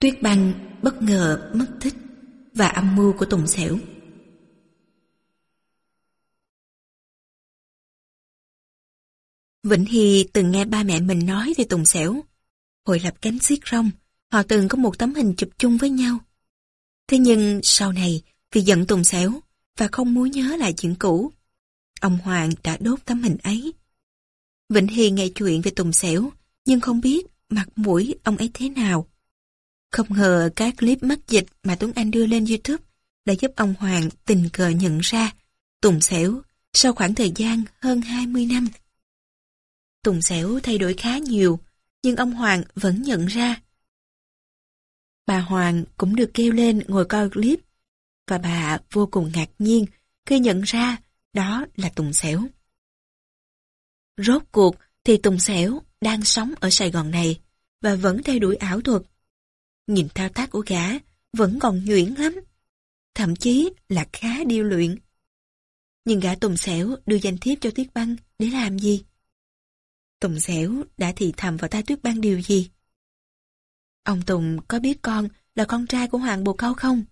Tuyết băng bất ngờ mất tích và âm mưu của Tùng Xẻo. Vĩnh Hy từng nghe ba mẹ mình nói về Tùng Xẻo. Hồi lập cánh xiết rong, họ từng có một tấm hình chụp chung với nhau. Thế nhưng sau này, vì giận Tùng Xẻo và không muốn nhớ lại chuyện cũ, ông Hoàng đã đốt tấm hình ấy. Vĩnh Hy nghe chuyện về Tùng Xẻo, nhưng không biết mặt mũi ông ấy thế nào. Không ngờ các clip mắc dịch mà Tuấn Anh đưa lên YouTube đã giúp ông Hoàng tình cờ nhận ra Tùng Xẻo sau khoảng thời gian hơn 20 năm. Tùng Xẻo thay đổi khá nhiều, nhưng ông Hoàng vẫn nhận ra. Bà Hoàng cũng được kêu lên ngồi coi clip, và bà vô cùng ngạc nhiên khi nhận ra đó là Tùng Xẻo. Rốt cuộc thì Tùng Xẻo đang sống ở Sài Gòn này và vẫn theo đuổi ảo thuật. Nhìn thao tác của gã vẫn còn nhuyễn lắm, thậm chí là khá điêu luyện. Nhưng gã Tùng Xẻo đưa danh thiếp cho Tuyết Băng để làm gì? Tùng Xẻo đã thì thầm vào tai Tuyết Băng điều gì? Ông Tùng có biết con là con trai của Hoàng Bồ Câu không?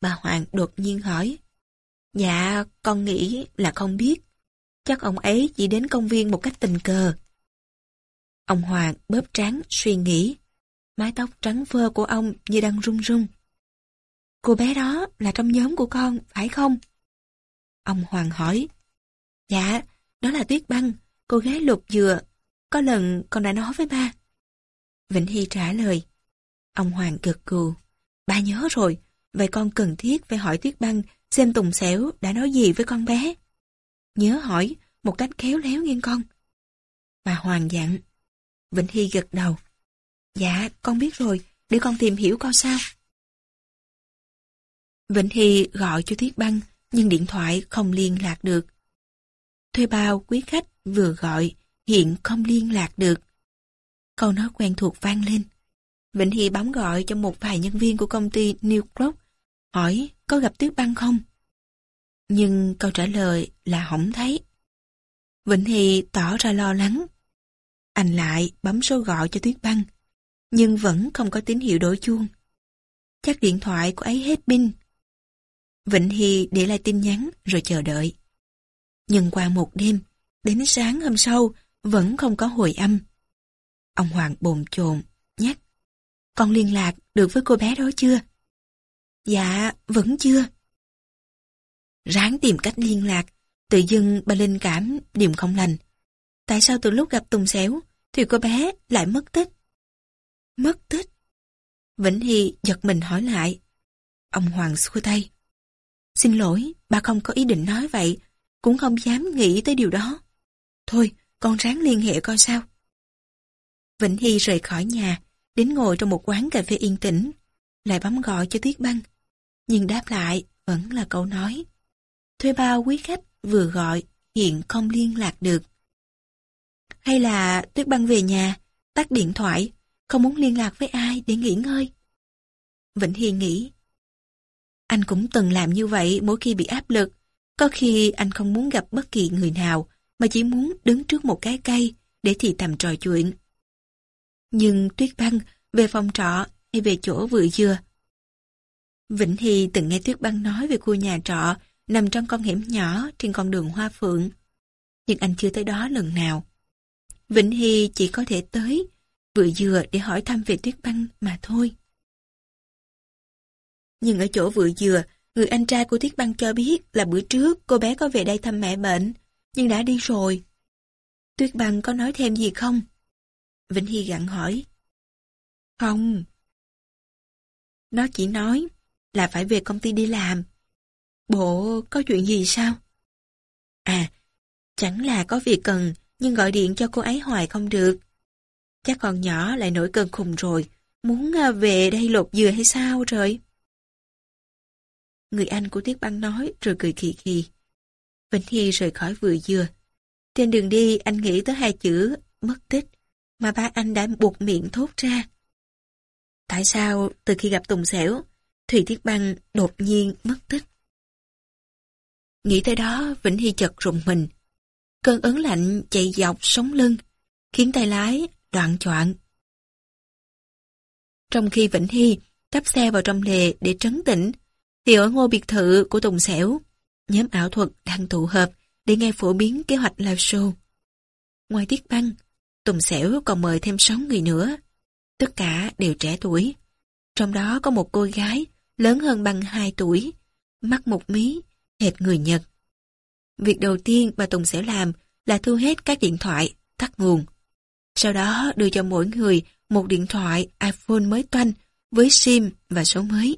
Bà Hoàng đột nhiên hỏi. Dạ, con nghĩ là không biết. Chắc ông ấy chỉ đến công viên một cách tình cờ. Ông Hoàng bóp trán suy nghĩ. Mái tóc trắng phơ của ông như đang rung rung. Cô bé đó là trong nhóm của con, phải không? Ông Hoàng hỏi. Dạ, đó là Tuyết Băng, cô gái lục dừa. Có lần con đã nói với ba. Vĩnh Hy trả lời. Ông Hoàng gật cù. Ba nhớ rồi, vậy con cần thiết phải hỏi Tuyết Băng xem Tùng Xẻo đã nói gì với con bé. Nhớ hỏi, một cách khéo léo nghe con. Bà Hoàng dặn. Vĩnh Hy gật đầu. Dạ, con biết rồi, để con tìm hiểu coi sao. Vĩnh Hy gọi cho Thiết Băng, nhưng điện thoại không liên lạc được. Thuê bao quý khách vừa gọi, hiện không liên lạc được. Câu nói quen thuộc vang lên. Vĩnh Hy bấm gọi cho một vài nhân viên của công ty New Clock, hỏi có gặp Tuyết Băng không? Nhưng câu trả lời là không thấy. Vĩnh Hy tỏ ra lo lắng. Anh lại bấm số gọi cho Tuyết Băng, nhưng vẫn không có tín hiệu đổi chuông. Chắc điện thoại của ấy hết pin. vịnh Hy để lại tin nhắn rồi chờ đợi. Nhưng qua một đêm, đến sáng hôm sau vẫn không có hồi âm. Ông Hoàng bồn chồn, nhắc. Con liên lạc được với cô bé đó chưa? Dạ, vẫn chưa. Ráng tìm cách liên lạc, tự dưng bà linh cảm điểm không lành. Tại sao từ lúc gặp Tùng Xéo thì cô bé lại mất tích? Mất tích? Vĩnh Hy giật mình hỏi lại. Ông Hoàng xua tay. Xin lỗi, bà không có ý định nói vậy, cũng không dám nghĩ tới điều đó. Thôi, con ráng liên hệ coi sao. Vĩnh Hy rời khỏi nhà, đến ngồi trong một quán cà phê yên tĩnh, lại bấm gọi cho Tuyết Băng. Nhưng đáp lại vẫn là câu nói. Thuê bao quý khách vừa gọi, hiện không liên lạc được. Hay là Tuyết Băng về nhà, tắt điện thoại, không muốn liên lạc với ai để nghỉ ngơi. Vĩnh Hy nghĩ, anh cũng từng làm như vậy mỗi khi bị áp lực. Có khi anh không muốn gặp bất kỳ người nào, mà chỉ muốn đứng trước một cái cây để thì tầm trò chuyện. Nhưng Tuyết Băng về phòng trọ hay về chỗ vừa dừa. Vĩnh Hy từng nghe Tuyết Băng nói về khu nhà trọ nằm trong con hẻm nhỏ trên con đường Hoa Phượng. Nhưng anh chưa tới đó lần nào. Vĩnh Hy chỉ có thể tới vừa dừa để hỏi thăm về Tuyết Băng mà thôi. Nhưng ở chỗ vừa dừa, người anh trai của Tuyết Băng cho biết là bữa trước cô bé có về đây thăm mẹ bệnh, nhưng đã đi rồi. Tuyết Băng có nói thêm gì không? Vĩnh Hy gặn hỏi. Không. Nó chỉ nói là phải về công ty đi làm. Bộ có chuyện gì sao? À, chẳng là có việc cần, nhưng gọi điện cho cô ấy hoài không được. Chắc con nhỏ lại nổi cơn khùng rồi, muốn à, về đây lột dừa hay sao rồi? Người anh của Tiết Băng nói rồi cười khì khì. Vĩnh Hy rời khỏi vừa dừa. Trên đường đi anh nghĩ tới hai chữ mất tích mà ba anh đã buộc miệng thốt ra. Tại sao từ khi gặp Tùng Xẻo, Thùy Tiết Băng đột nhiên mất tích? Nghĩ tới đó Vĩnh Hy chật rùng mình. Cơn ớn lạnh chạy dọc sống lưng, khiến tay lái đoạn choạng. Trong khi Vĩnh Hy cắp xe vào trong lề để trấn tĩnh, thì ở ngôi biệt thự của Tùng Sẻo nhóm ảo thuật đang tụ hợp để nghe phổ biến kế hoạch live show. Ngoài Tiết Băng, Tùng Sẻo còn mời thêm 6 người nữa. Tất cả đều trẻ tuổi. Trong đó có một cô gái lớn hơn bằng 2 tuổi, mắt một mí, hệt người Nhật. Việc đầu tiên mà Tùng Sẻo làm là thu hết các điện thoại, tắt nguồn. Sau đó đưa cho mỗi người một điện thoại iPhone mới toanh với SIM và số mới.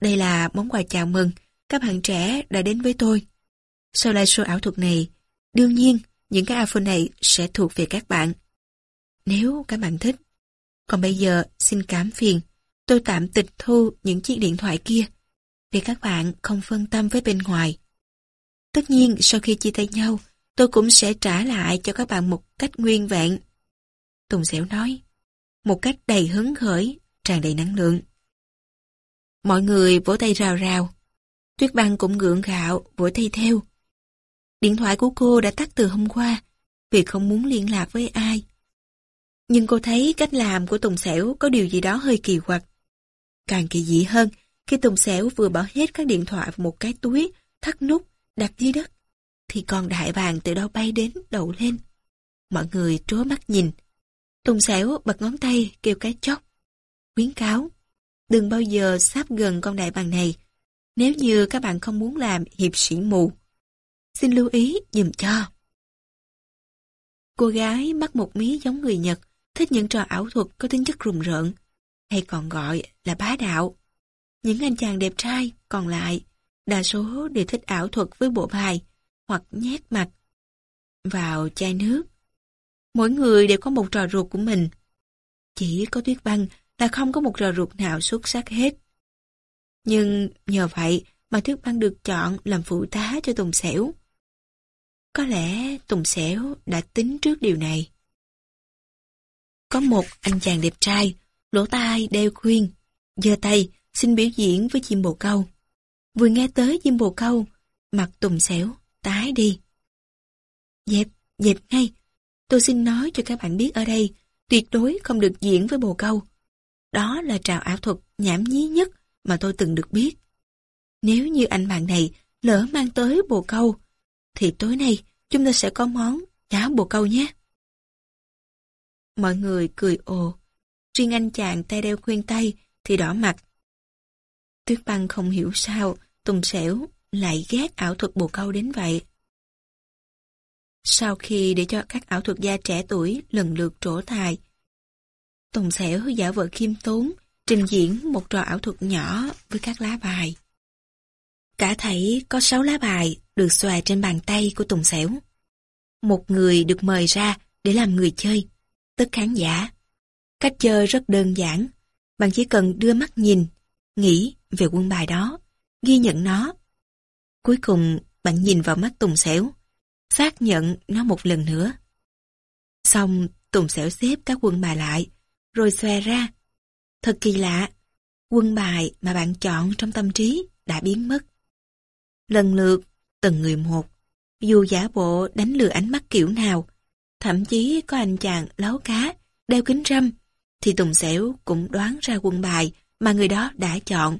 Đây là món quà chào mừng các bạn trẻ đã đến với tôi. Sau liveshow ảo thuật này, đương nhiên những cái iPhone này sẽ thuộc về các bạn. Nếu các bạn thích. Còn bây giờ xin cảm phiền, tôi tạm tịch thu những chiếc điện thoại kia vì các bạn không phân tâm với bên ngoài. Tất nhiên sau khi chia tay nhau, tôi cũng sẽ trả lại cho các bạn một cách nguyên vẹn. Tùng Sẻo nói, một cách đầy hứng khởi, tràn đầy năng lượng. Mọi người vỗ tay rào rào. Tuyết băng cũng gượng gạo, vỗ tay theo. Điện thoại của cô đã tắt từ hôm qua, vì không muốn liên lạc với ai. Nhưng cô thấy cách làm của Tùng Sẻo có điều gì đó hơi kỳ quặc. Càng kỳ dị hơn, khi Tùng Sẻo vừa bỏ hết các điện thoại vào một cái túi, thắt nút, đặt dưới đất, thì con đại bàng từ đâu bay đến đậu lên. Mọi người trố mắt nhìn. Tùng Xẻo bật ngón tay kêu cái chóc. Khuyến cáo, đừng bao giờ sáp gần con đại bàng này, nếu như các bạn không muốn làm hiệp sĩ mù. Xin lưu ý dùm cho. Cô gái mắt một mí giống người Nhật, thích những trò ảo thuật có tính chất rùng rợn, hay còn gọi là bá đạo. Những anh chàng đẹp trai còn lại, đa số đều thích ảo thuật với bộ bài hoặc nhét mặt vào chai nước. Mỗi người đều có một trò ruột của mình. Chỉ có tuyết băng là không có một trò ruột nào xuất sắc hết. Nhưng nhờ vậy mà tuyết băng được chọn làm phụ tá cho Tùng Sẻo. Có lẽ Tùng Sẻo đã tính trước điều này. Có một anh chàng đẹp trai, lỗ tai đeo khuyên, giơ tay, xin biểu diễn với chim bồ câu. Vừa nghe tới chim bồ câu, mặt Tùng Sẻo tái đi. Dẹp, dẹp ngay. Tôi xin nói cho các bạn biết ở đây, tuyệt đối không được diễn với bồ câu. Đó là trào ảo thuật nhảm nhí nhất mà tôi từng được biết. Nếu như anh bạn này lỡ mang tới bồ câu, thì tối nay chúng ta sẽ có món cháo bồ câu nhé. Mọi người cười ồ, riêng anh chàng tay đeo khuyên tay thì đỏ mặt. Tuyết băng không hiểu sao Tùng Xẻo lại ghét ảo thuật bồ câu đến vậy. Sau khi để cho các ảo thuật gia trẻ tuổi lần lượt trổ tài, Tùng Sẻo giả vợ khiêm tốn, trình diễn một trò ảo thuật nhỏ với các lá bài. Cả thảy có 6 lá bài được xòe trên bàn tay của Tùng Sẻo, Một người được mời ra để làm người chơi, tức khán giả. Cách chơi rất đơn giản, bạn chỉ cần đưa mắt nhìn, nghĩ về quân bài đó, ghi nhận nó. Cuối cùng bạn nhìn vào mắt Tùng Sẻo, xác nhận nó một lần nữa. Xong Tùng Sẻo xếp các quân bài lại, rồi xòe ra. Thật kỳ lạ, quân bài mà bạn chọn trong tâm trí đã biến mất. Lần lượt, từng người một, dù giả bộ đánh lừa ánh mắt kiểu nào, thậm chí có anh chàng láo cá, đeo kính râm, thì Tùng Sẻo cũng đoán ra quân bài mà người đó đã chọn.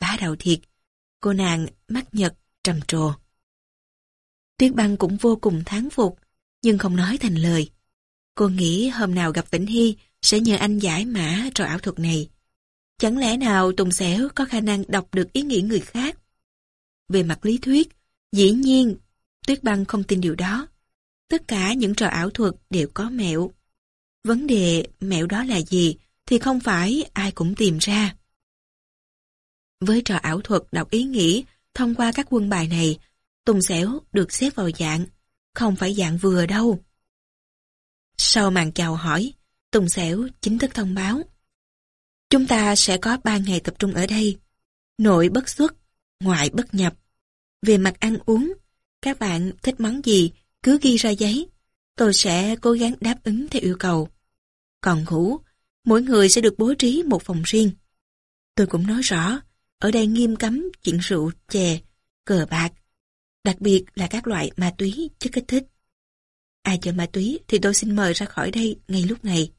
Bá đầu thiệt, cô nàng mắt nhật trầm trồ. Tuyết băng cũng vô cùng thán phục, nhưng không nói thành lời. Cô nghĩ hôm nào gặp Vĩnh Hy sẽ nhờ anh giải mã trò ảo thuật này. Chẳng lẽ nào Tùng Xẻo có khả năng đọc được ý nghĩ người khác? Về mặt lý thuyết, dĩ nhiên, Tuyết Băng không tin điều đó. Tất cả những trò ảo thuật đều có mẹo. Vấn đề mẹo đó là gì thì không phải ai cũng tìm ra. Với trò ảo thuật đọc ý nghĩ thông qua các quân bài này, Tùng Xẻo được xếp vào dạng, không phải dạng vừa đâu. Sau màn chào hỏi, Tùng Xẻo chính thức thông báo. Chúng ta sẽ có 3 ngày tập trung ở đây. Nội bất xuất, ngoại bất nhập. Về mặt ăn uống, các bạn thích món gì cứ ghi ra giấy. Tôi sẽ cố gắng đáp ứng theo yêu cầu. Còn ngủ, mỗi người sẽ được bố trí một phòng riêng. Tôi cũng nói rõ, ở đây nghiêm cấm chuyện rượu, chè, cờ bạc, đặc biệt là các loại ma túy, chất kích thích. Ai chơi ma túy thì tôi xin mời ra khỏi đây ngay lúc này.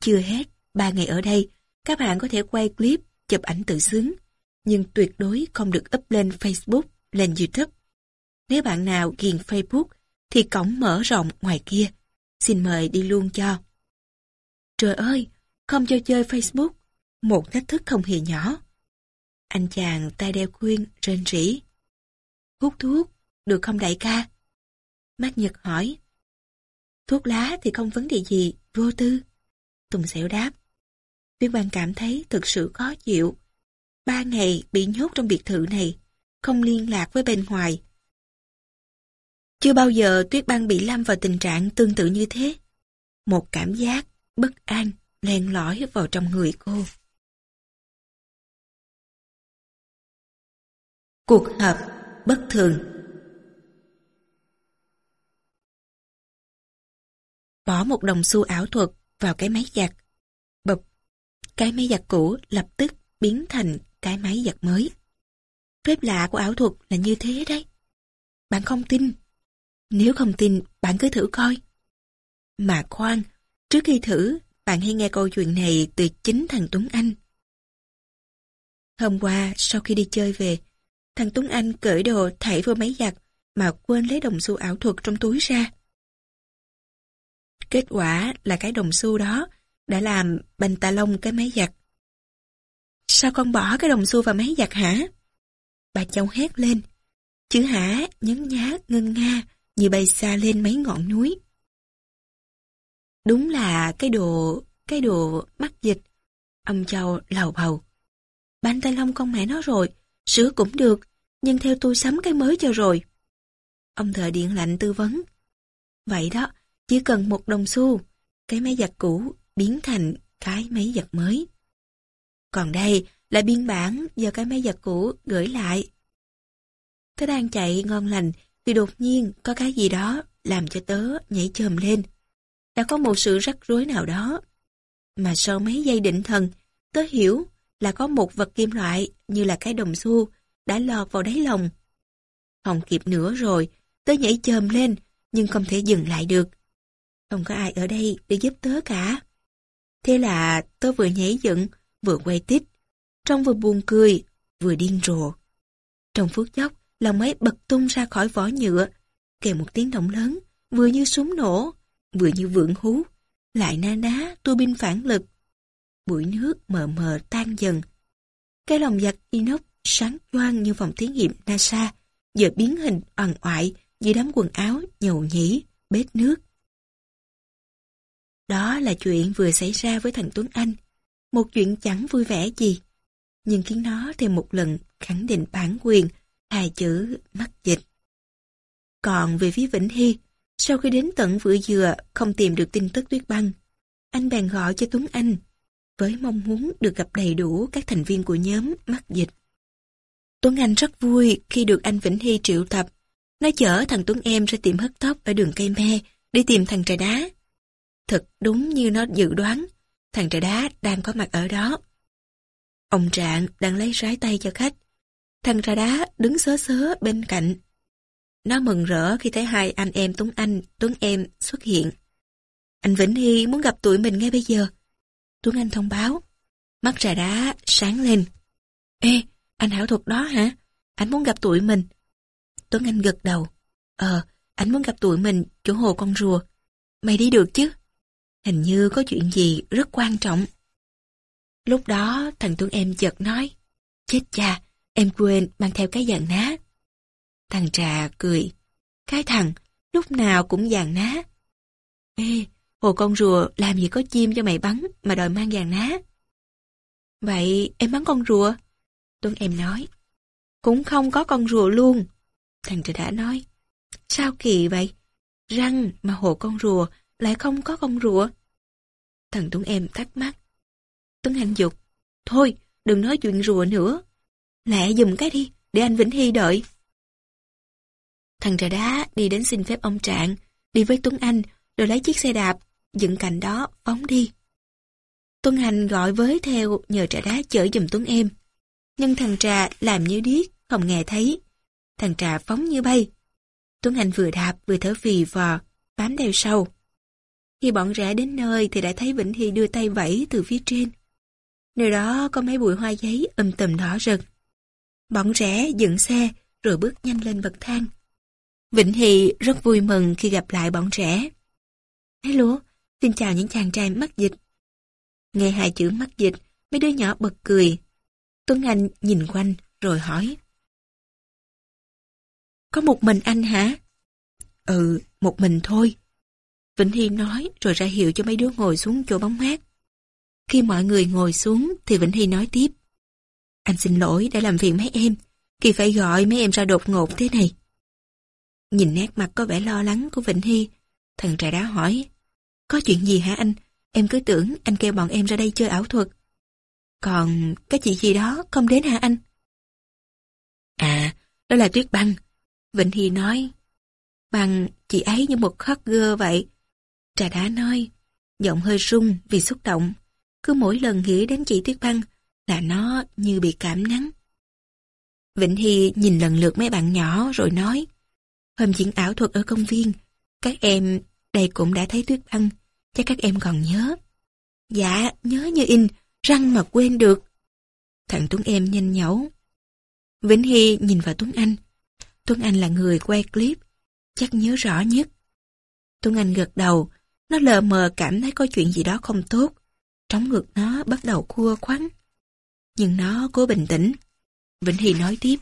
Chưa hết, ba ngày ở đây, các bạn có thể quay clip, chụp ảnh tự sướng, nhưng tuyệt đối không được up lên Facebook, lên YouTube. Nếu bạn nào ghiền Facebook, thì cổng mở rộng ngoài kia. Xin mời đi luôn cho. Trời ơi, không cho chơi Facebook, một thách thức không hề nhỏ. Anh chàng tay đeo khuyên, rên rỉ. Hút thuốc, được không đại ca? Mát Nhật hỏi. Thuốc lá thì không vấn đề gì, vô tư. Tùng xẻo đáp. Tuyết Văn cảm thấy thực sự khó chịu. Ba ngày bị nhốt trong biệt thự này, không liên lạc với bên ngoài. Chưa bao giờ Tuyết Băng bị lâm vào tình trạng tương tự như thế. Một cảm giác bất an len lỏi vào trong người cô. Cuộc họp bất thường Bỏ một đồng xu ảo thuật vào cái máy giặt. bập, cái máy giặt cũ lập tức biến thành cái máy giặt mới. Phép lạ của ảo thuật là như thế đấy. Bạn không tin. Nếu không tin, bạn cứ thử coi. Mà khoan, trước khi thử, bạn hãy nghe câu chuyện này từ chính thằng Tuấn Anh. Hôm qua, sau khi đi chơi về, thằng Tuấn Anh cởi đồ thảy vô máy giặt mà quên lấy đồng xu ảo thuật trong túi ra. Kết quả là cái đồng xu đó đã làm bành tà lông cái máy giặt. Sao con bỏ cái đồng xu vào máy giặt hả? Bà cháu hét lên. Chữ hả nhấn nhá ngân nga như bay xa lên mấy ngọn núi. Đúng là cái đồ, cái đồ mắc dịch. Ông Châu lầu bầu. Bánh tay lông con mẹ nó rồi, sửa cũng được, nhưng theo tôi sắm cái mới cho rồi. Ông thợ điện lạnh tư vấn. Vậy đó, chỉ cần một đồng xu, cái máy giặt cũ biến thành cái máy giặt mới. Còn đây là biên bản do cái máy giặt cũ gửi lại. Tớ đang chạy ngon lành thì đột nhiên có cái gì đó làm cho tớ nhảy chồm lên. Đã có một sự rắc rối nào đó. Mà sau mấy giây định thần, tớ hiểu là có một vật kim loại như là cái đồng xu đã lọt vào đáy lòng. Không kịp nữa rồi, tớ nhảy chồm lên nhưng không thể dừng lại được. Không có ai ở đây để giúp tớ cả. Thế là tớ vừa nhảy dựng, vừa quay tít. Trong vừa buồn cười, vừa điên rồ. Trong phút chốc, lòng máy bật tung ra khỏi vỏ nhựa, kèm một tiếng động lớn, vừa như súng nổ, vừa như vượng hú, lại na ná tua binh phản lực. Bụi nước mờ mờ tan dần. Cái lòng giặt inox sáng choang như phòng thí nghiệm NASA, giờ biến hình oằn oại dưới đám quần áo nhầu nhĩ, bếp nước. Đó là chuyện vừa xảy ra với thằng Tuấn Anh. Một chuyện chẳng vui vẻ gì. Nhưng khiến nó thêm một lần khẳng định bản quyền hai chữ mắc dịch. Còn về phía Vĩnh Hy, sau khi đến tận vựa dừa không tìm được tin tức tuyết băng, anh bèn gọi cho Tuấn Anh với mong muốn được gặp đầy đủ các thành viên của nhóm mắc dịch. Tuấn Anh rất vui khi được anh Vĩnh Hy triệu tập. Nó chở thằng Tuấn em ra tiệm hớt tóc ở đường cây me đi tìm thằng trà đá. Thật đúng như nó dự đoán, thằng trà đá đang có mặt ở đó. Ông Trạng đang lấy rái tay cho khách. Thằng trà đá đứng sớ sớ bên cạnh. Nó mừng rỡ khi thấy hai anh em Tuấn Anh, Tuấn Em xuất hiện. Anh Vĩnh Hy muốn gặp tụi mình ngay bây giờ. Tuấn Anh thông báo. Mắt trà đá sáng lên. Ê, anh hảo thuật đó hả? Anh muốn gặp tụi mình. Tuấn Anh gật đầu. Ờ, anh muốn gặp tụi mình chỗ hồ con rùa. Mày đi được chứ? Hình như có chuyện gì rất quan trọng. Lúc đó thằng Tuấn em chợt nói, chết cha, em quên mang theo cái dàn ná. Thằng Trà cười, cái thằng lúc nào cũng dàn ná. Ê, hồ con rùa làm gì có chim cho mày bắn mà đòi mang dàn ná. Vậy em bắn con rùa? Tuấn em nói. Cũng không có con rùa luôn. Thằng Trà đã nói. Sao kỳ vậy? Răng mà hồ con rùa lại không có con rùa. Thằng Tuấn em thắc mắc. Tuấn Anh dục. Thôi, đừng nói chuyện rùa nữa. Lẹ dùm cái đi, để anh Vĩnh Hy đợi. Thằng trà đá đi đến xin phép ông Trạng, đi với Tuấn Anh, rồi lấy chiếc xe đạp, dựng cạnh đó, phóng đi. Tuấn Anh gọi với theo nhờ trà đá chở dùm Tuấn em. Nhưng thằng trà làm như điếc, không nghe thấy. Thằng trà phóng như bay. Tuấn Anh vừa đạp vừa thở phì vò, bám theo sau. Khi bọn rẽ đến nơi thì đã thấy Vĩnh Hy đưa tay vẫy từ phía trên. Nơi đó có mấy bụi hoa giấy âm tầm đỏ rực. Bọn rẽ dựng xe rồi bước nhanh lên bậc thang. Vĩnh Hy rất vui mừng khi gặp lại bọn trẻ. Hello, xin chào những chàng trai mắc dịch. Nghe hai chữ mắc dịch, mấy đứa nhỏ bật cười. Tuấn Anh nhìn quanh rồi hỏi. Có một mình anh hả? Ừ, một mình thôi. Vĩnh Hy nói rồi ra hiệu cho mấy đứa ngồi xuống chỗ bóng mát. Khi mọi người ngồi xuống thì Vĩnh Hy nói tiếp. Anh xin lỗi đã làm phiền mấy em. Kỳ phải gọi mấy em ra đột ngột thế này. Nhìn nét mặt có vẻ lo lắng của Vĩnh Hy, thằng trẻ đá hỏi. Có chuyện gì hả anh? Em cứ tưởng anh kêu bọn em ra đây chơi ảo thuật. Còn cái chị gì đó không đến hả anh? À, đó là Tuyết Băng. Vĩnh Hy nói. Băng, chị ấy như một khắc gơ vậy. Trà đá nói, giọng hơi rung vì xúc động. Cứ mỗi lần nghĩ đến chị Tuyết Băng là nó như bị cảm nắng. Vĩnh Hy nhìn lần lượt mấy bạn nhỏ rồi nói, hôm diễn ảo thuật ở công viên, các em đây cũng đã thấy Tuyết Băng, chắc các em còn nhớ. Dạ, nhớ như in, răng mà quên được. Thằng Tuấn em nhanh nhẩu. Vĩnh Hy nhìn vào Tuấn Anh. Tuấn Anh là người quay clip, chắc nhớ rõ nhất. Tuấn Anh gật đầu, nó lờ mờ cảm thấy có chuyện gì đó không tốt. Trống ngực nó bắt đầu cua khoắn. Nhưng nó cố bình tĩnh. Vĩnh Hy nói tiếp.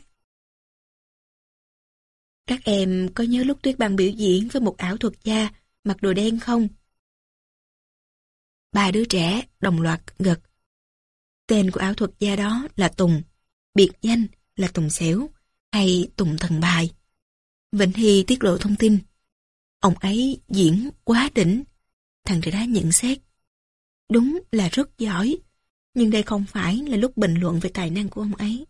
Các em có nhớ lúc Tuyết Băng biểu diễn với một ảo thuật gia mặc đồ đen không? Ba đứa trẻ đồng loạt gật. Tên của ảo thuật gia đó là Tùng, biệt danh là Tùng Xẻo hay Tùng Thần Bài. Vĩnh Hy tiết lộ thông tin. Ông ấy diễn quá đỉnh. Thằng trẻ đá nhận xét. Đúng là rất giỏi, nhưng đây không phải là lúc bình luận về tài năng của ông ấy.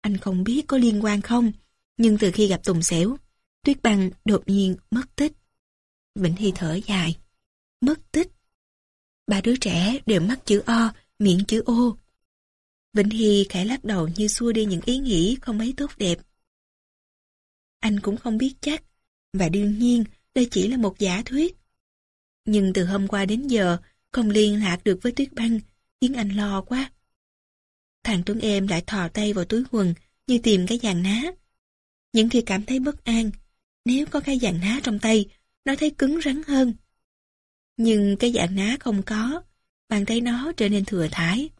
Anh không biết có liên quan không, nhưng từ khi gặp Tùng Xẻo, Tuyết Băng đột nhiên mất tích. Vĩnh Hy thở dài. Mất tích. Ba đứa trẻ đều mắc chữ O, miệng chữ O. Vĩnh Hy khẽ lắc đầu như xua đi những ý nghĩ không mấy tốt đẹp. Anh cũng không biết chắc, và đương nhiên đây chỉ là một giả thuyết. Nhưng từ hôm qua đến giờ, không liên lạc được với Tuyết Băng, khiến anh lo quá. Thằng Tuấn em lại thò tay vào túi quần như tìm cái dàn ná. Những khi cảm thấy bất an, nếu có cái dàn ná trong tay, nó thấy cứng rắn hơn. Nhưng cái dạng ná không có, bàn tay nó trở nên thừa thải.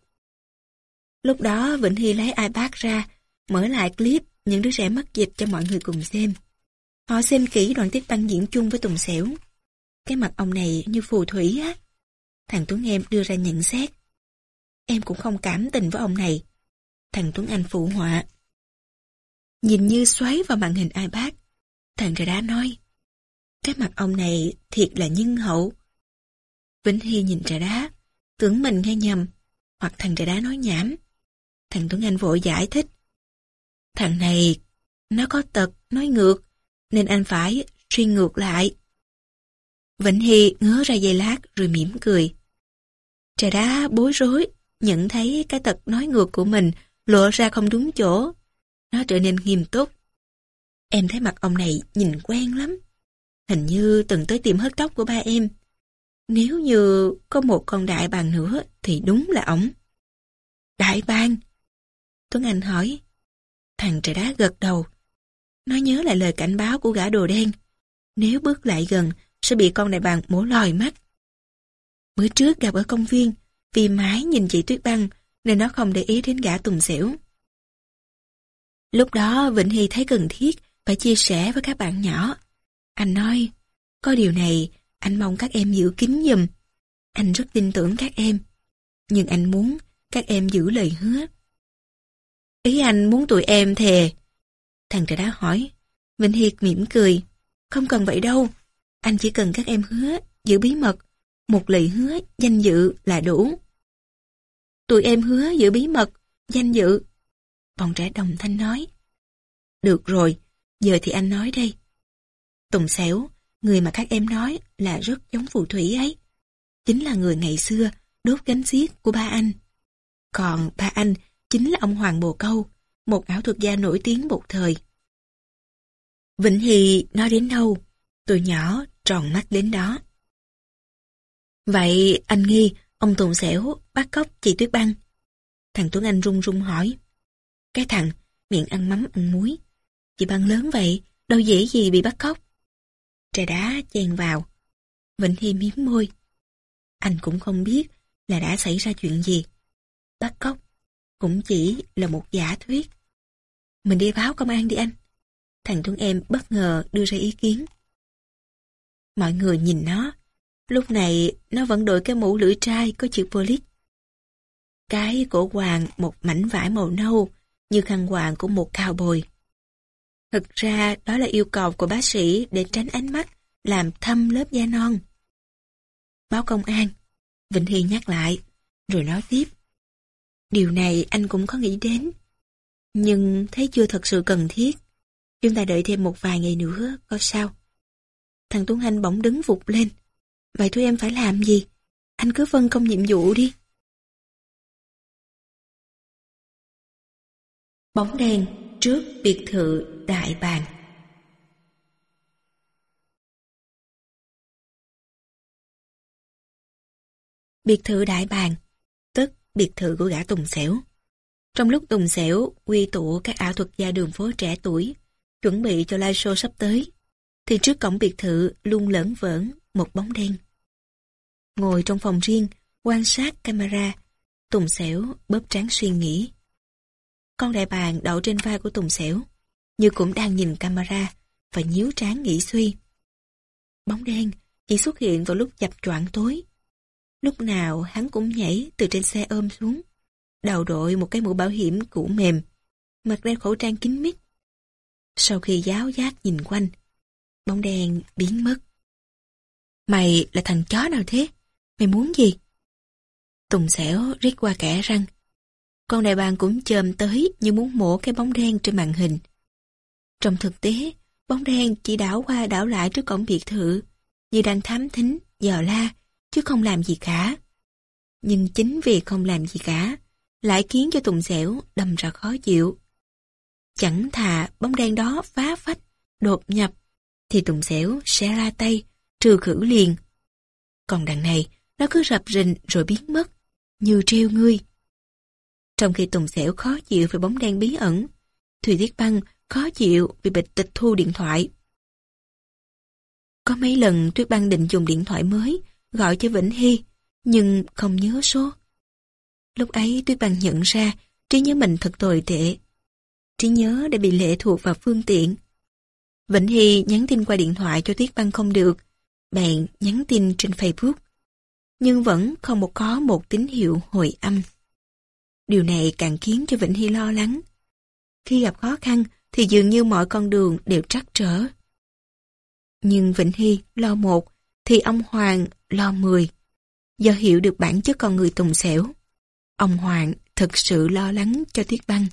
Lúc đó Vĩnh Hy lấy iPad ra, mở lại clip những đứa trẻ mất dịch cho mọi người cùng xem. Họ xem kỹ đoạn tiết băng diễn chung với Tùng Xẻo. Cái mặt ông này như phù thủy á. Thằng Tuấn em đưa ra nhận xét. Em cũng không cảm tình với ông này. Thằng Tuấn Anh phụ họa. Nhìn như xoáy vào màn hình iPad. Thằng trà đá nói. Cái mặt ông này thiệt là nhân hậu. Vĩnh Hy nhìn trà đá, tưởng mình nghe nhầm, hoặc thằng trà đá nói nhảm. Thằng Tuấn Anh vội giải thích. Thằng này, nó có tật, nói ngược, nên anh phải suy ngược lại. Vĩnh Hy ngứa ra dây lát rồi mỉm cười. Trà đá bối rối, nhận thấy cái tật nói ngược của mình lộ ra không đúng chỗ. Nó trở nên nghiêm túc. Em thấy mặt ông này nhìn quen lắm. Hình như từng tới tìm hớt tóc của ba em. Nếu như có một con đại bàng nữa thì đúng là ổng. Đại bàng? Tuấn Anh hỏi. Thằng trẻ đá gật đầu. Nó nhớ lại lời cảnh báo của gã đồ đen. Nếu bước lại gần, sẽ bị con đại bàng mổ lòi mắt. Bữa trước gặp ở công viên, vì mái nhìn chị Tuyết Băng, nên nó không để ý đến gã tùng xỉu. Lúc đó Vĩnh Hy thấy cần thiết phải chia sẻ với các bạn nhỏ. Anh nói, có điều này, anh mong các em giữ kín giùm. Anh rất tin tưởng các em. Nhưng anh muốn các em giữ lời hứa. Ý anh muốn tụi em thề. Thằng trẻ đã hỏi. Vinh Hiệt mỉm cười. Không cần vậy đâu. Anh chỉ cần các em hứa, giữ bí mật. Một lời hứa, danh dự là đủ. Tụi em hứa giữ bí mật, danh dự. Bọn trẻ đồng thanh nói. Được rồi, giờ thì anh nói đây. Tùng xẻo, người mà các em nói là rất giống phù thủy ấy. Chính là người ngày xưa đốt gánh xiết của ba anh. Còn ba anh chính là ông Hoàng Bồ Câu, một ảo thuật gia nổi tiếng một thời. Vĩnh Hy nói đến đâu, tụi nhỏ tròn mắt đến đó. Vậy anh nghi ông Tùng Xẻo bắt cóc chị Tuyết Băng. Thằng Tuấn Anh run run hỏi. Cái thằng miệng ăn mắm ăn muối. Chị Băng lớn vậy, đâu dễ gì bị bắt cóc. Trà đá chèn vào. Vịnh Hy miếm môi. Anh cũng không biết là đã xảy ra chuyện gì. Bắt cóc cũng chỉ là một giả thuyết. Mình đi báo công an đi anh. Thằng Tuấn em bất ngờ đưa ra ý kiến. Mọi người nhìn nó. Lúc này nó vẫn đội cái mũ lưỡi trai có chữ police. Cái cổ hoàng một mảnh vải màu nâu như khăn hoàng của một cao bồi. Thực ra đó là yêu cầu của bác sĩ để tránh ánh mắt làm thâm lớp da non. Báo công an, Vịnh Hy nhắc lại, rồi nói tiếp. Điều này anh cũng có nghĩ đến, nhưng thấy chưa thật sự cần thiết. Chúng ta đợi thêm một vài ngày nữa, có sao? Thằng Tuấn Anh bỗng đứng vụt lên. Vậy thôi em phải làm gì? Anh cứ phân công nhiệm vụ đi. Bóng đèn trước biệt thự Đại Bàng Biệt thự Đại Bàng, biệt thự của gã Tùng Xẻo. Trong lúc Tùng Xẻo quy tụ các ảo thuật gia đường phố trẻ tuổi, chuẩn bị cho live show sắp tới, thì trước cổng biệt thự luôn lẫn vỡn một bóng đen. Ngồi trong phòng riêng, quan sát camera, Tùng Xẻo bóp trán suy nghĩ. Con đại bàng đậu trên vai của Tùng Xẻo, như cũng đang nhìn camera và nhíu trán nghĩ suy. Bóng đen chỉ xuất hiện vào lúc chập choạng tối. Lúc nào hắn cũng nhảy từ trên xe ôm xuống, đầu đội một cái mũ bảo hiểm cũ mềm, mặt đeo khẩu trang kín mít. Sau khi giáo giác nhìn quanh, bóng đen biến mất. Mày là thằng chó nào thế? Mày muốn gì? Tùng xẻo rít qua kẻ răng. Con đại bàng cũng chồm tới như muốn mổ cái bóng đen trên màn hình. Trong thực tế, bóng đen chỉ đảo qua đảo lại trước cổng biệt thự, như đang thám thính, dò la, chứ không làm gì cả. Nhưng chính vì không làm gì cả, lại khiến cho Tùng Xẻo đâm ra khó chịu. Chẳng thà bóng đen đó phá phách, đột nhập, thì Tùng Xẻo sẽ ra tay, trừ khử liền. Còn đằng này, nó cứ rập rình rồi biến mất, như treo ngươi. Trong khi Tùng Xẻo khó chịu về bóng đen bí ẩn, Thùy Tiết Băng khó chịu vì bịch tịch thu điện thoại. Có mấy lần Tuyết Băng định dùng điện thoại mới, gọi cho Vĩnh Hy, nhưng không nhớ số. Lúc ấy Tuyết Bằng nhận ra trí nhớ mình thật tồi tệ. Trí nhớ đã bị lệ thuộc vào phương tiện. Vĩnh Hy nhắn tin qua điện thoại cho Tuyết Băng không được, bạn nhắn tin trên Facebook. Nhưng vẫn không một có một tín hiệu hồi âm. Điều này càng khiến cho Vĩnh Hy lo lắng. Khi gặp khó khăn thì dường như mọi con đường đều trắc trở. Nhưng Vĩnh Hy lo một thì ông Hoàng lo mười. Do hiểu được bản chất con người tùng xẻo, ông Hoàng thật sự lo lắng cho Tuyết Băng.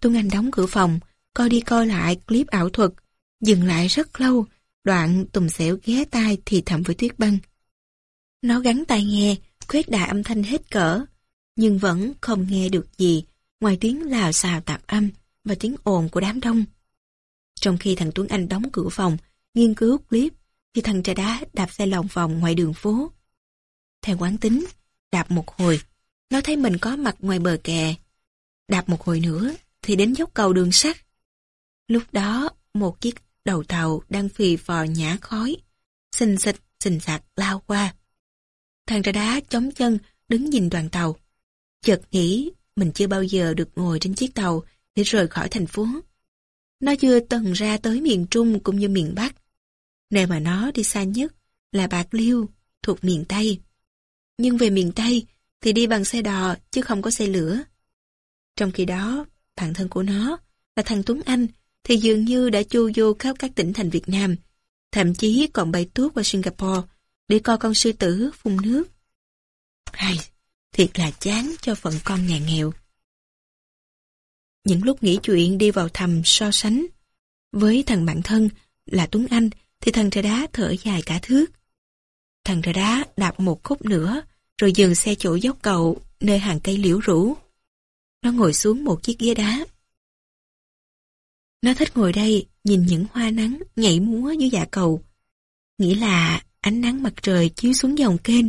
Tuấn Anh đóng cửa phòng, coi đi coi lại clip ảo thuật, dừng lại rất lâu, đoạn tùng xẻo ghé tai thì thầm với Tuyết Băng. Nó gắn tai nghe, khuếch đại âm thanh hết cỡ, nhưng vẫn không nghe được gì ngoài tiếng lào xào tạp âm và tiếng ồn của đám đông. Trong khi thằng Tuấn Anh đóng cửa phòng, nghiên cứu clip, thì thằng trà đá đạp xe lòng vòng ngoài đường phố. Theo quán tính, đạp một hồi, nó thấy mình có mặt ngoài bờ kè. Đạp một hồi nữa, thì đến dốc cầu đường sắt. Lúc đó, một chiếc đầu tàu đang phì phò nhả khói, xình xịch, xình sạc lao qua. Thằng trà đá chống chân, đứng nhìn đoàn tàu. Chợt nghĩ mình chưa bao giờ được ngồi trên chiếc tàu để rời khỏi thành phố. Nó chưa từng ra tới miền Trung cũng như miền Bắc. Nơi mà nó đi xa nhất là Bạc Liêu, thuộc miền Tây. Nhưng về miền Tây thì đi bằng xe đò chứ không có xe lửa. Trong khi đó, bạn thân của nó là thằng Tuấn Anh thì dường như đã chu vô khắp các tỉnh thành Việt Nam, thậm chí còn bay tuốt qua Singapore để coi con sư tử phun nước. Hay, thiệt là chán cho phận con nhà nghèo. Những lúc nghĩ chuyện đi vào thầm so sánh. Với thằng bạn thân là Tuấn Anh thì thằng trà đá thở dài cả thước. Thằng trà đá đạp một khúc nữa rồi dừng xe chỗ dốc cầu nơi hàng cây liễu rủ. Nó ngồi xuống một chiếc ghế đá. Nó thích ngồi đây nhìn những hoa nắng nhảy múa dưới dạ cầu. Nghĩ là ánh nắng mặt trời chiếu xuống dòng kênh.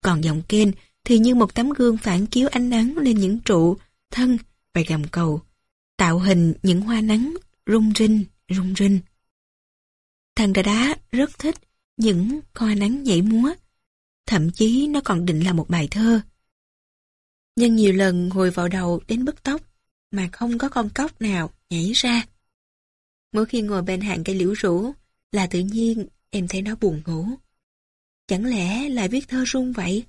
Còn dòng kênh thì như một tấm gương phản chiếu ánh nắng lên những trụ, thân và gầm cầu, tạo hình những hoa nắng rung rinh, rung rinh. Thằng đá đá rất thích những coi nắng nhảy múa. Thậm chí nó còn định là một bài thơ. Nhưng nhiều lần ngồi vào đầu đến bứt tóc mà không có con cóc nào nhảy ra. Mỗi khi ngồi bên hàng cây liễu rủ là tự nhiên em thấy nó buồn ngủ. Chẳng lẽ lại viết thơ rung vậy?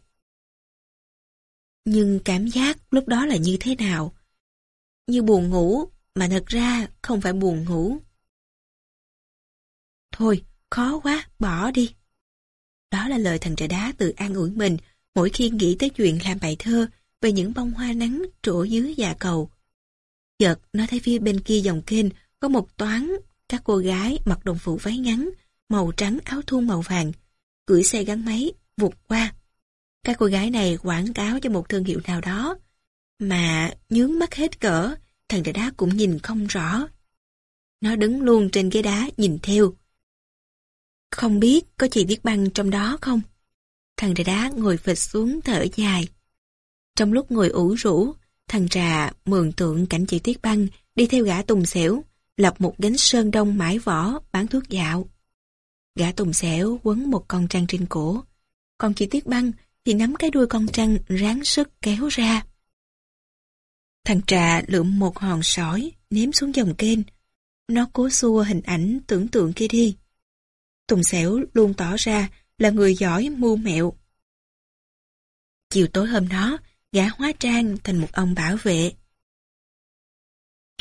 Nhưng cảm giác lúc đó là như thế nào? Như buồn ngủ, mà thật ra không phải buồn ngủ. Thôi, khó quá, bỏ đi. Đó là lời thằng trẻ đá tự an ủi mình mỗi khi nghĩ tới chuyện làm bài thơ về những bông hoa nắng trổ dưới dạ cầu. Chợt nó thấy phía bên kia dòng kênh có một toán các cô gái mặc đồng phục váy ngắn, màu trắng áo thun màu vàng, cưỡi xe gắn máy, vụt qua. Các cô gái này quảng cáo cho một thương hiệu nào đó, mà nhướng mắt hết cỡ, thằng trẻ đá cũng nhìn không rõ. Nó đứng luôn trên ghế đá nhìn theo. Không biết có chị viết băng trong đó không? Thằng trẻ đá ngồi phịch xuống thở dài. Trong lúc ngồi ủ rũ, thằng trà mường tượng cảnh chị Tiết Băng đi theo gã tùng xẻo, lập một gánh sơn đông mãi vỏ bán thuốc dạo. Gã tùng xẻo quấn một con trăng trên cổ, còn chị Tiết Băng thì nắm cái đuôi con trăng ráng sức kéo ra. Thằng trà lượm một hòn sỏi, ném xuống dòng kênh. Nó cố xua hình ảnh tưởng tượng kia đi. Tùng Sẻo luôn tỏ ra là người giỏi mưu mẹo. Chiều tối hôm đó, gã hóa trang thành một ông bảo vệ.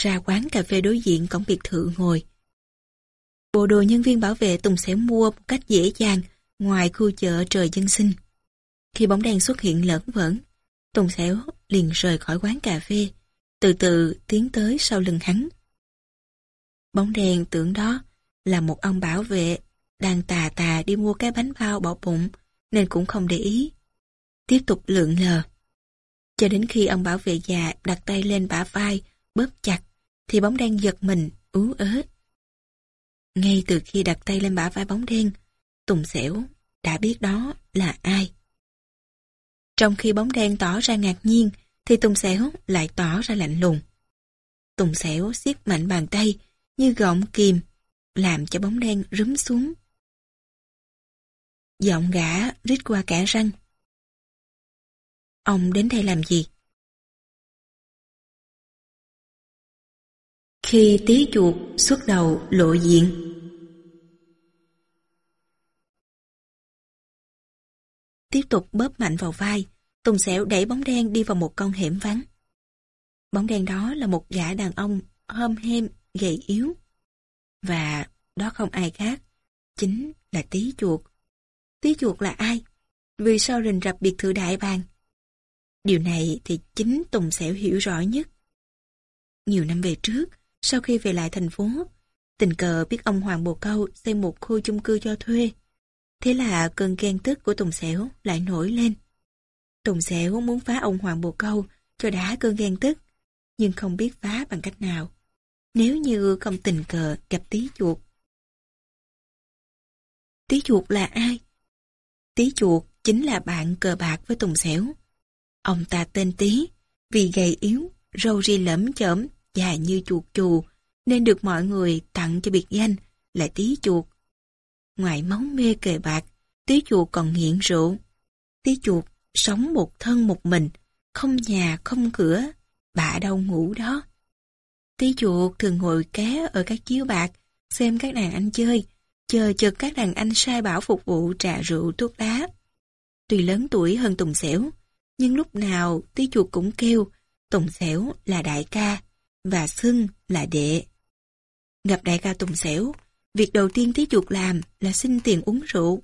Ra quán cà phê đối diện cổng biệt thự ngồi. Bộ đồ nhân viên bảo vệ Tùng sẽ mua một cách dễ dàng ngoài khu chợ trời dân sinh. Khi bóng đèn xuất hiện lẫn vẫn, Tùng Sẻo liền rời khỏi quán cà phê, từ từ tiến tới sau lưng hắn. Bóng đèn tưởng đó là một ông bảo vệ đang tà tà đi mua cái bánh bao bỏ bụng nên cũng không để ý. Tiếp tục lượn lờ. Cho đến khi ông bảo vệ già đặt tay lên bả vai, bóp chặt, thì bóng đen giật mình, ú ớ. Ngay từ khi đặt tay lên bả vai bóng đen, Tùng Xẻo đã biết đó là ai. Trong khi bóng đen tỏ ra ngạc nhiên, thì Tùng Xẻo lại tỏ ra lạnh lùng. Tùng Xẻo siết mạnh bàn tay, như gọng kìm, làm cho bóng đen rúm xuống. Giọng gã rít qua cả răng. Ông đến đây làm gì? Khi tí chuột xuất đầu lộ diện Tiếp tục bóp mạnh vào vai, Tùng Sẻo đẩy bóng đen đi vào một con hẻm vắng. Bóng đen đó là một gã đàn ông hôm hem, gầy yếu. Và đó không ai khác, chính là tí chuột. Tí chuột là ai? Vì sao rình rập biệt thự đại bàng? Điều này thì chính Tùng Sẻo hiểu rõ nhất. Nhiều năm về trước, sau khi về lại thành phố, tình cờ biết ông Hoàng Bồ Câu xây một khu chung cư cho thuê. Thế là cơn ghen tức của Tùng Xẻo lại nổi lên. Tùng Xẻo muốn phá ông Hoàng Bồ Câu cho đã cơn ghen tức, nhưng không biết phá bằng cách nào. Nếu như không tình cờ gặp tí chuột. Tí chuột là ai? Tí chuột chính là bạn cờ bạc với Tùng Xẻo. Ông ta tên Tí, vì gầy yếu, râu ri lẫm chởm, dài như chuột chù, nên được mọi người tặng cho biệt danh là Tí chuột. Ngoài máu mê cờ bạc, Tí chuột còn nghiện rượu. Tí chuột sống một thân một mình, không nhà không cửa, bà đâu ngủ đó. Tí chuột thường ngồi ké ở các chiếu bạc, xem các nàng anh chơi, chờ chờ các đàn anh sai bảo phục vụ trà rượu thuốc lá, Tuy lớn tuổi hơn Tùng Xẻo, nhưng lúc nào tí chuột cũng kêu Tùng Xẻo là đại ca và xưng là đệ. Gặp đại ca Tùng Xẻo, việc đầu tiên tí chuột làm là xin tiền uống rượu.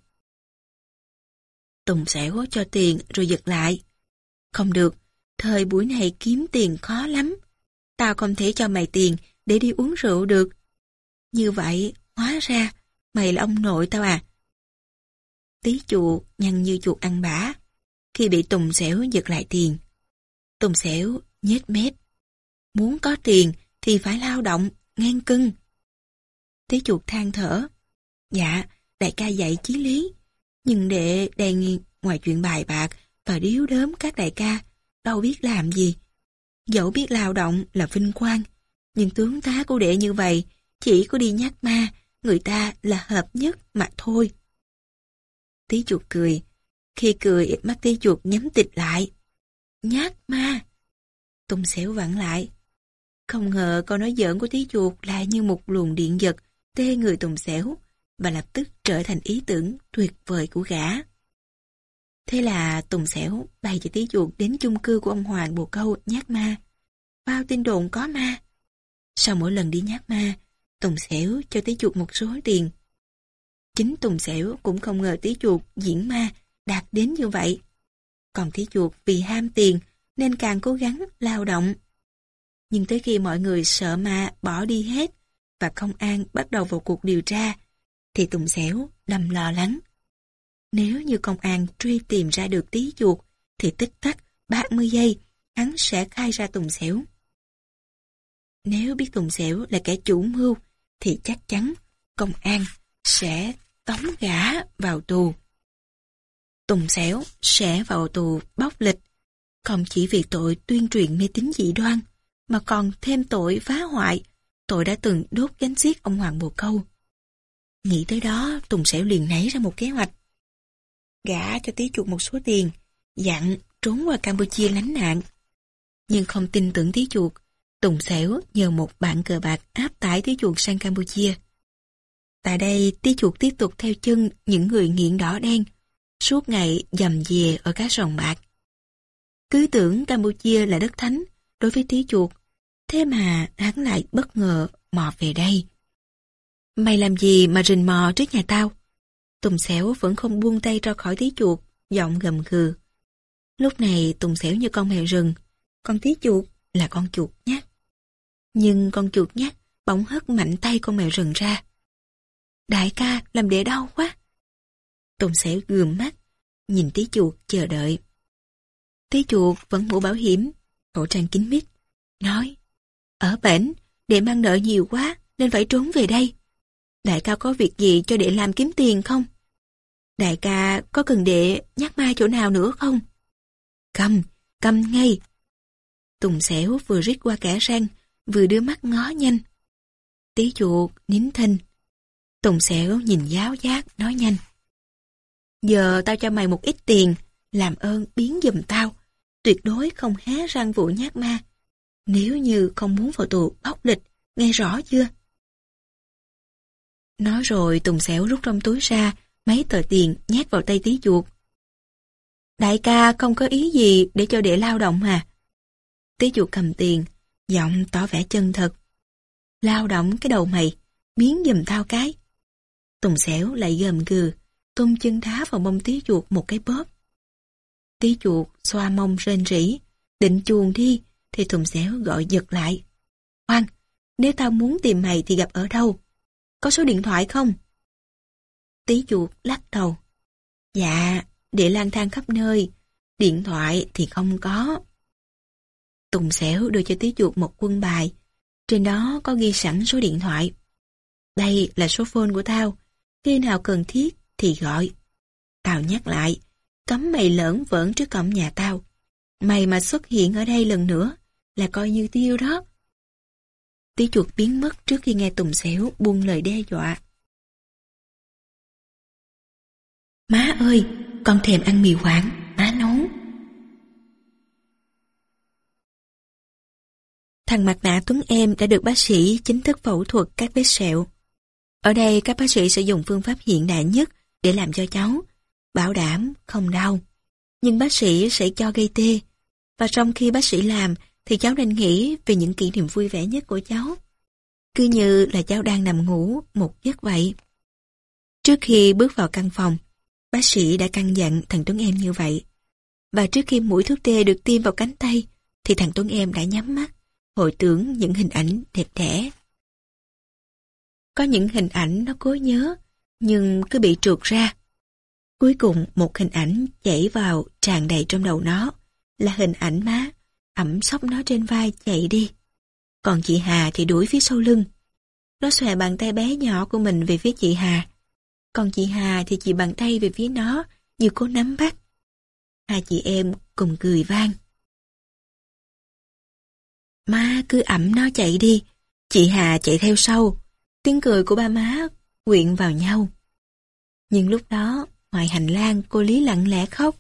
Tùng xẻo cho tiền rồi giật lại. Không được, thời buổi này kiếm tiền khó lắm. Tao không thể cho mày tiền để đi uống rượu được. Như vậy, hóa ra, mày là ông nội tao à. Tí chuột nhăn như chuột ăn bả. Khi bị Tùng xẻo giật lại tiền. Tùng xẻo nhếch mép. Muốn có tiền thì phải lao động, ngang cưng. Tí chuột than thở. Dạ, đại ca dạy chí lý, Nhưng đệ đang ngoài chuyện bài bạc và điếu đớm các đại ca, đâu biết làm gì. Dẫu biết lao động là vinh quang, nhưng tướng tá của đệ như vậy chỉ có đi nhắc ma, người ta là hợp nhất mà thôi. Tí chuột cười, khi cười mắt tí chuột nhắm tịt lại. Nhát ma! Tùng xẻo vặn lại. Không ngờ câu nói giỡn của tí chuột lại như một luồng điện giật tê người Tùng xẻo và lập tức trở thành ý tưởng tuyệt vời của gã. Thế là Tùng xẻo bày cho tí chuột đến chung cư của ông Hoàng bồ câu nhát ma. Bao tin đồn có ma. Sau mỗi lần đi nhát ma, Tùng xẻo cho tí chuột một số tiền. Chính Tùng xẻo cũng không ngờ tí chuột diễn ma đạt đến như vậy. Còn tí chuột vì ham tiền nên càng cố gắng lao động. Nhưng tới khi mọi người sợ ma bỏ đi hết và công an bắt đầu vào cuộc điều tra, thì Tùng Xẻo đầm lo lắng. Nếu như công an truy tìm ra được tí chuột, thì tích tắc 30 giây, hắn sẽ khai ra Tùng Xẻo. Nếu biết Tùng Xẻo là kẻ chủ mưu, thì chắc chắn công an sẽ tống gã vào tù. Tùng Xẻo sẽ vào tù bóc lịch, không chỉ vì tội tuyên truyền mê tín dị đoan, mà còn thêm tội phá hoại, tội đã từng đốt gánh xiết ông Hoàng Bồ Câu. Nghĩ tới đó, Tùng Xẻo liền nảy ra một kế hoạch. Gã cho tí chuột một số tiền, dặn trốn qua Campuchia lánh nạn. Nhưng không tin tưởng tí chuột, Tùng Xẻo nhờ một bạn cờ bạc áp tải tí chuột sang Campuchia. Tại đây, tí chuột tiếp tục theo chân những người nghiện đỏ đen, suốt ngày dầm về ở các sòng bạc. Cứ tưởng Campuchia là đất thánh đối với tí chuột, thế mà hắn lại bất ngờ mò về đây. Mày làm gì mà rình mò trước nhà tao? Tùng xẻo vẫn không buông tay ra khỏi tí chuột, giọng gầm gừ. Lúc này Tùng xẻo như con mèo rừng, con tí chuột là con chuột nhát. Nhưng con chuột nhát bỗng hất mạnh tay con mèo rừng ra. Đại ca làm để đau quá. Tùng sẽ gườm mắt, nhìn tí chuột chờ đợi. Tí chuột vẫn mũ bảo hiểm, khẩu trang kín mít, nói Ở bển, để mang nợ nhiều quá nên phải trốn về đây. Đại ca có việc gì cho đệ làm kiếm tiền không? Đại ca có cần đệ nhắc ma chỗ nào nữa không? Cầm, cầm ngay. Tùng xẻo vừa rít qua kẻ răng, vừa đưa mắt ngó nhanh. Tí chuột nín thinh. Tùng xẻo nhìn giáo giác nói nhanh. Giờ tao cho mày một ít tiền, làm ơn biến giùm tao. Tuyệt đối không hé răng vụ nhát ma. Nếu như không muốn vào tù bóc lịch, nghe rõ chưa? Nói rồi Tùng xẻo rút trong túi ra mấy tờ tiền nhét vào tay tí chuột. Đại ca không có ý gì để cho đệ lao động mà. Tí chuột cầm tiền, giọng tỏ vẻ chân thật. Lao động cái đầu mày, biến giùm tao cái. Tùng xẻo lại gầm gừ, tung chân đá vào mông tí chuột một cái bóp. Tí chuột xoa mông rên rỉ, định chuồng đi, thì Tùng xẻo gọi giật lại. Khoan, nếu tao muốn tìm mày thì gặp ở đâu? Có số điện thoại không? Tí chuột lắc đầu. Dạ, để lang thang khắp nơi. Điện thoại thì không có. Tùng xẻo đưa cho tí chuột một quân bài. Trên đó có ghi sẵn số điện thoại. Đây là số phone của tao. Khi nào cần thiết thì gọi. Tao nhắc lại, cấm mày lỡn vỡn trước cổng nhà tao. Mày mà xuất hiện ở đây lần nữa là coi như tiêu đó. Tí chuột biến mất trước khi nghe Tùng xẻo buông lời đe dọa. Má ơi, con thèm ăn mì Quảng, má nấu. Thằng mặt nạ Tuấn Em đã được bác sĩ chính thức phẫu thuật các vết sẹo. Ở đây các bác sĩ sẽ dùng phương pháp hiện đại nhất để làm cho cháu, bảo đảm không đau. Nhưng bác sĩ sẽ cho gây tê, và trong khi bác sĩ làm thì cháu nên nghĩ về những kỷ niệm vui vẻ nhất của cháu. Cứ như là cháu đang nằm ngủ một giấc vậy. Trước khi bước vào căn phòng, bác sĩ đã căn dặn thằng Tuấn Em như vậy. Và trước khi mũi thuốc tê được tiêm vào cánh tay, thì thằng Tuấn Em đã nhắm mắt, hồi tưởng những hình ảnh đẹp đẽ. Có những hình ảnh nó cố nhớ, nhưng cứ bị trượt ra. Cuối cùng một hình ảnh chảy vào tràn đầy trong đầu nó, là hình ảnh má ẩm sóc nó trên vai chạy đi. Còn chị Hà thì đuổi phía sau lưng. Nó xòe bàn tay bé nhỏ của mình về phía chị Hà. Còn chị Hà thì chỉ bằng tay về phía nó, như cố nắm bắt. Hai chị em cùng cười vang. Má cứ ẩm nó chạy đi, chị Hà chạy theo sau. Tiếng cười của ba má quyện vào nhau. Nhưng lúc đó, ngoài hành lang cô Lý lặng lẽ khóc.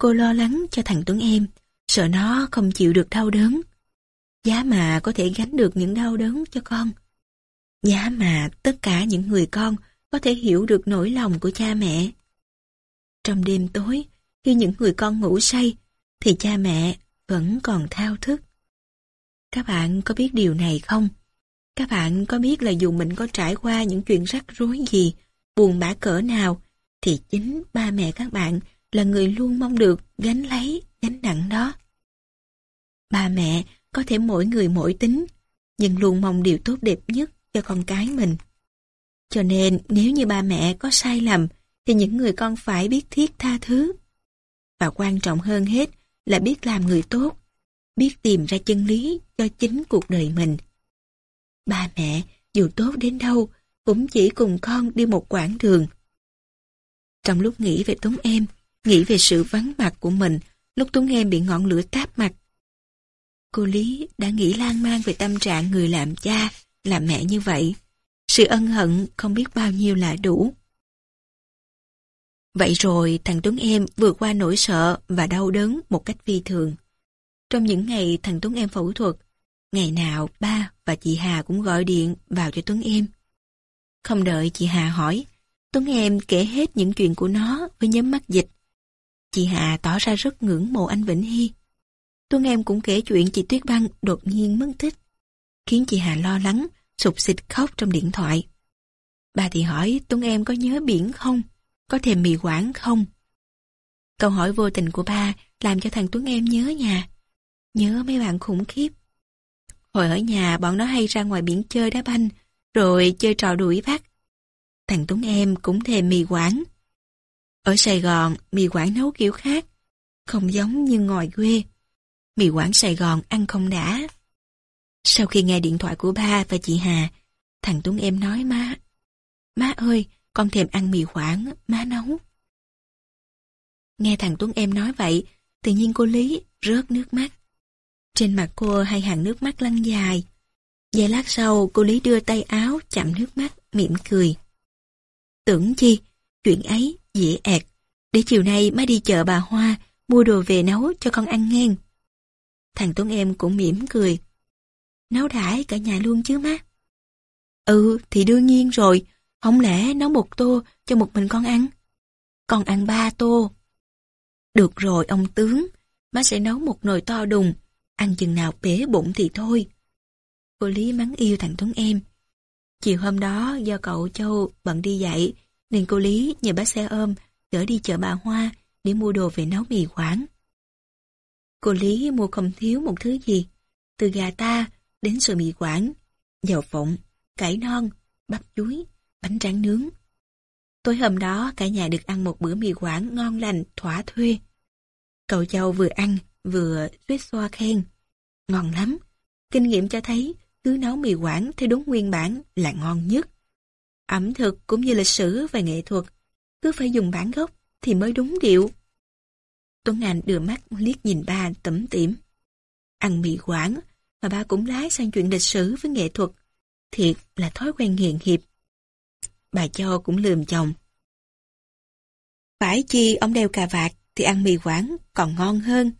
Cô lo lắng cho thằng Tuấn em, sợ nó không chịu được đau đớn. Giá mà có thể gánh được những đau đớn cho con. Giá mà tất cả những người con có thể hiểu được nỗi lòng của cha mẹ. Trong đêm tối, khi những người con ngủ say, thì cha mẹ vẫn còn thao thức. Các bạn có biết điều này không? Các bạn có biết là dù mình có trải qua những chuyện rắc rối gì, buồn bã cỡ nào, thì chính ba mẹ các bạn là người luôn mong được gánh lấy gánh nặng đó. Ba mẹ có thể mỗi người mỗi tính, nhưng luôn mong điều tốt đẹp nhất cho con cái mình. Cho nên nếu như ba mẹ có sai lầm, thì những người con phải biết thiết tha thứ. Và quan trọng hơn hết là biết làm người tốt, biết tìm ra chân lý cho chính cuộc đời mình. Ba mẹ, dù tốt đến đâu, cũng chỉ cùng con đi một quãng đường. Trong lúc nghĩ về Tuấn Em, nghĩ về sự vắng mặt của mình, lúc Tuấn Em bị ngọn lửa táp mặt. Cô Lý đã nghĩ lan man về tâm trạng người làm cha, làm mẹ như vậy. Sự ân hận không biết bao nhiêu là đủ. Vậy rồi thằng Tuấn Em vượt qua nỗi sợ và đau đớn một cách phi thường. Trong những ngày thằng Tuấn Em phẫu thuật, ngày nào ba và chị Hà cũng gọi điện vào cho Tuấn Em. Không đợi chị Hà hỏi, Tuấn Em kể hết những chuyện của nó với nhóm mắt dịch. Chị Hà tỏ ra rất ngưỡng mộ anh Vĩnh Hy. Tuấn Em cũng kể chuyện chị Tuyết Băng đột nhiên mất tích, khiến chị Hà lo lắng, sụp xịt khóc trong điện thoại. Bà thì hỏi Tuấn Em có nhớ biển không? Có thèm mì quảng không? Câu hỏi vô tình của ba làm cho thằng Tuấn Em nhớ nhà. Nhớ mấy bạn khủng khiếp. Hồi ở nhà bọn nó hay ra ngoài biển chơi đá banh, rồi chơi trò đuổi bắt. Thằng Tuấn Em cũng thèm mì quảng. Ở Sài Gòn, mì quảng nấu kiểu khác, không giống như ngoài quê. Mì quảng Sài Gòn ăn không đã. Sau khi nghe điện thoại của ba và chị Hà, thằng Tuấn Em nói má, má ơi, con thèm ăn mì quảng, má nấu. Nghe thằng Tuấn Em nói vậy, tự nhiên cô Lý rớt nước mắt. Trên mặt cô hai hàng nước mắt lăn dài. Vài lát sau, cô Lý đưa tay áo chạm nước mắt, mỉm cười. Tưởng chi, chuyện ấy dễ ẹt. Để chiều nay má đi chợ bà Hoa, mua đồ về nấu cho con ăn ngang. Thằng Tuấn Em cũng mỉm cười. Nấu đãi cả nhà luôn chứ má. Ừ, thì đương nhiên rồi. Không lẽ nấu một tô cho một mình con ăn? Con ăn ba tô. Được rồi ông tướng, má sẽ nấu một nồi to đùng, ăn chừng nào bể bụng thì thôi. Cô Lý mắng yêu thằng Tuấn em. Chiều hôm đó do cậu Châu bận đi dạy, nên cô Lý nhờ bác xe ôm chở đi chợ bà Hoa để mua đồ về nấu mì quảng. Cô Lý mua không thiếu một thứ gì, từ gà ta đến sườn mì quảng, dầu phộng, cải non, bắp chuối, bánh tráng nướng. Tối hôm đó cả nhà được ăn một bữa mì quảng ngon lành, thỏa thuê. Cậu Châu vừa ăn, vừa suýt xoa khen. Ngon lắm. Kinh nghiệm cho thấy, cứ nấu mì quảng theo đúng nguyên bản là ngon nhất. Ẩm thực cũng như lịch sử và nghệ thuật, cứ phải dùng bản gốc thì mới đúng điệu. Tuấn Anh đưa mắt liếc nhìn ba tẩm tỉm. Ăn mì quảng, mà ba cũng lái sang chuyện lịch sử với nghệ thuật. Thiệt là thói quen hiền hiệp. Bà cho cũng lườm chồng. Phải chi ông đeo cà vạt thì ăn mì quảng còn ngon hơn.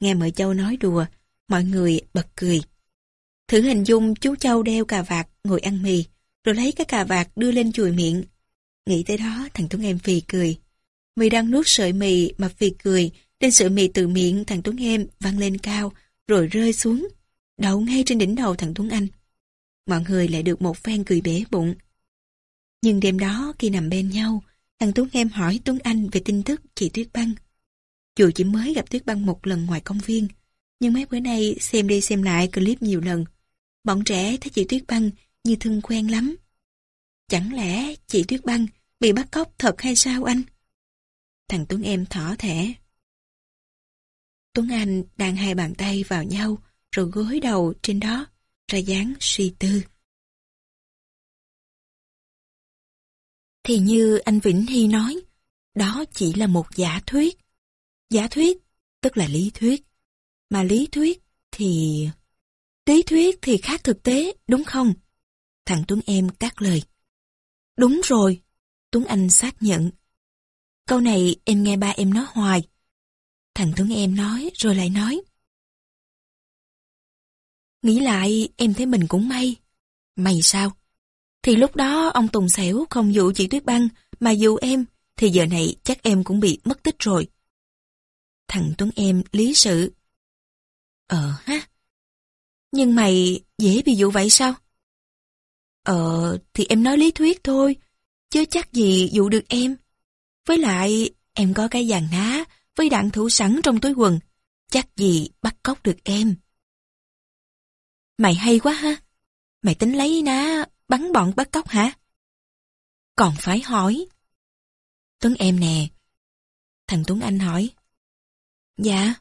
Nghe mợ Châu nói đùa, mọi người bật cười. Thử hình dung chú Châu đeo cà vạt ngồi ăn mì, rồi lấy cái cà vạt đưa lên chùi miệng. Nghĩ tới đó thằng Tuấn Em phì cười. Mì đang nuốt sợi mì mà phì cười, nên sợi mì từ miệng thằng Tuấn Em văng lên cao, rồi rơi xuống, đậu ngay trên đỉnh đầu thằng Tuấn Anh. Mọi người lại được một phen cười bể bụng. Nhưng đêm đó khi nằm bên nhau, thằng Tuấn Em hỏi Tuấn Anh về tin tức chị Tuyết Băng. Dù chỉ mới gặp Tuyết Băng một lần ngoài công viên, nhưng mấy bữa nay xem đi xem lại clip nhiều lần, bọn trẻ thấy chị Tuyết Băng như thân quen lắm. Chẳng lẽ chị Tuyết Băng bị bắt cóc thật hay sao anh? Thằng Tuấn Em thỏ thẻ. Tuấn Anh đang hai bàn tay vào nhau, rồi gối đầu trên đó, ra dáng suy tư. Thì như anh Vĩnh Hy nói, đó chỉ là một giả thuyết. Giả thuyết tức là lý thuyết. Mà lý thuyết thì... Lý thuyết thì khác thực tế, đúng không? Thằng Tuấn em cắt lời. Đúng rồi, Tuấn Anh xác nhận. Câu này em nghe ba em nói hoài. Thằng Tuấn em nói rồi lại nói. Nghĩ lại em thấy mình cũng may. May sao? Thì lúc đó ông Tùng Xẻo không dụ chị Tuyết Băng mà dụ em thì giờ này chắc em cũng bị mất tích rồi. Thằng Tuấn em lý sự. Ờ ha. Nhưng mày dễ bị dụ vậy sao? Ờ thì em nói lý thuyết thôi, chứ chắc gì dụ được em. Với lại em có cái vàng ná với đạn thủ sẵn trong túi quần, chắc gì bắt cóc được em. Mày hay quá ha. Mày tính lấy ná bắn bọn bắt cóc hả? Còn phải hỏi. Tuấn em nè. Thằng Tuấn Anh hỏi. Dạ.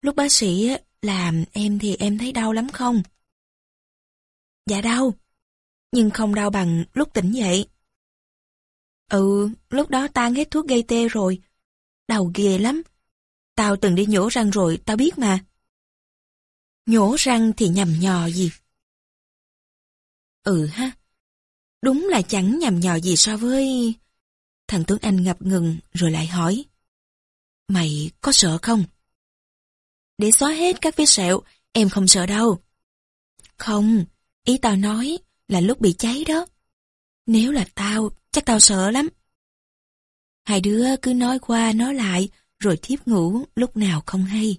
Lúc bác sĩ làm em thì em thấy đau lắm không? Dạ đau. Nhưng không đau bằng lúc tỉnh dậy. Ừ, lúc đó tan hết thuốc gây tê rồi. Đau ghê lắm. Tao từng đi nhổ răng rồi, tao biết mà. Nhổ răng thì nhầm nhò gì? Ừ ha. Đúng là chẳng nhầm nhò gì so với... Thằng Tuấn Anh ngập ngừng rồi lại hỏi. Mày có sợ không? Để xóa hết các vết sẹo, em không sợ đâu. Không, ý tao nói là lúc bị cháy đó. Nếu là tao, chắc tao sợ lắm. Hai đứa cứ nói qua nói lại, rồi thiếp ngủ lúc nào không hay.